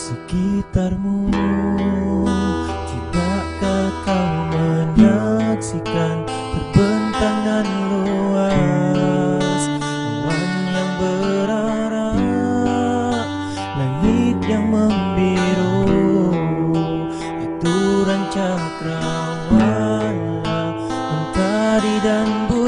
kabarmu Tidakkah kau menyaksikan Terbentangkan luas Awan yang berarak Langit yang membiru Aturan cakrawala Mentari dan bulan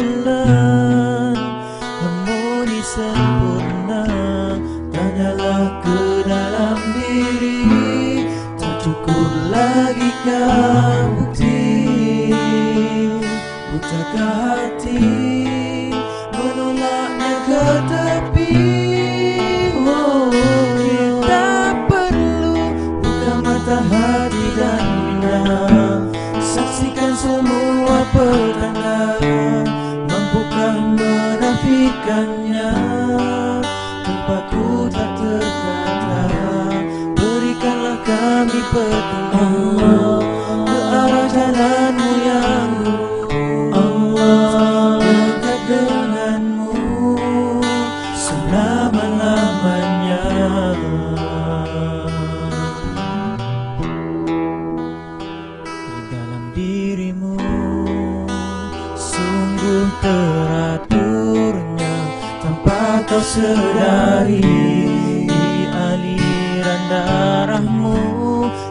lagi kah bukti Butakah hati Menolaknya ke tepi oh, Kita perlu buka mata hati dan minda Saksikan semua petanda Mampukah menafikannya Tempatku tak terkata Berikanlah kami petunjuk sedari. Aliran darahmu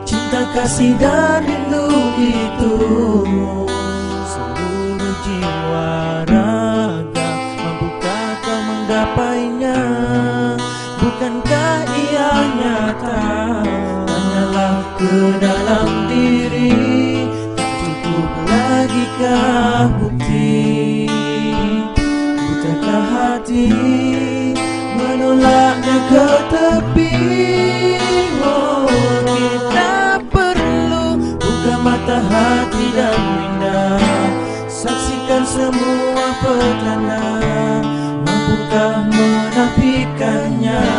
Cinta kasih dan rindu itu. Seluruh jiwa raga Mampukah kau menggapainya? Bukankah ia nyata? Tanyalah ke dalam diri. Tak cukup lagi kah bukti? Butakah hati Menolaknya ke tepi Oh kita perlu Buka mata hati dan minda Saksikan semua petanda Mampukah menafikannya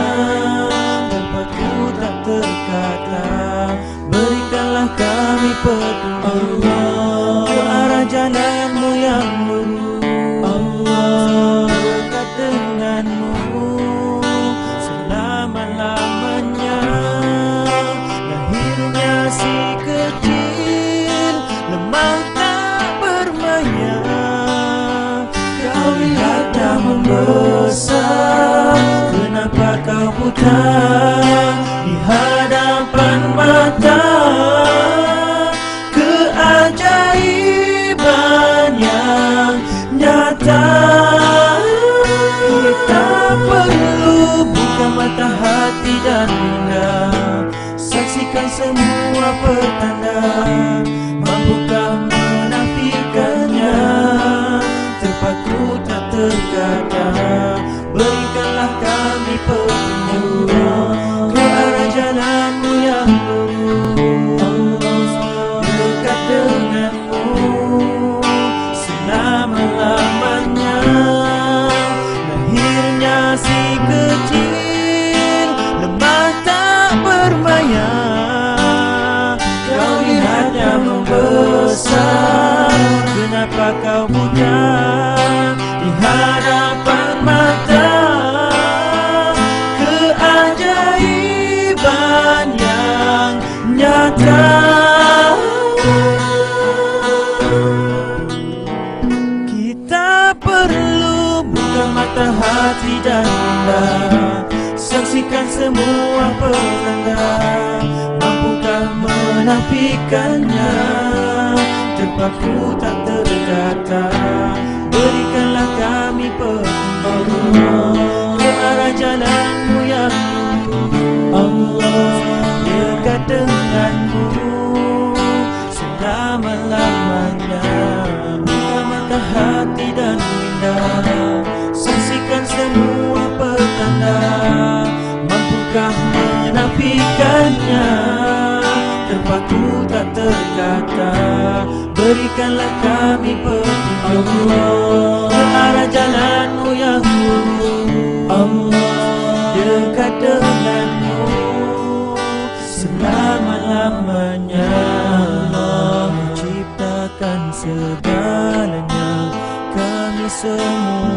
buka mata hati dan minda Saksikan semua petanda Mampukah menafikannya? Terpaku tak terkata. Berikanlah kami petunjuk bermaya Kau lihatnya membesar Kenapa kau buta Di hadapan mata Keajaiban yang nyata. Kita perlu buka mata hati dan minda Saksikan semua petanda Mampukah menafikannya? Terpaku tak terkata. Berikanlah kami petunjuk. Ke arah jalanmu yang lurus Berikanlah kami petunjuk Ke arah jalanmu lurus Allah dekat denganmu Selama-lamanya Allah menciptakan segalanya. Kami semua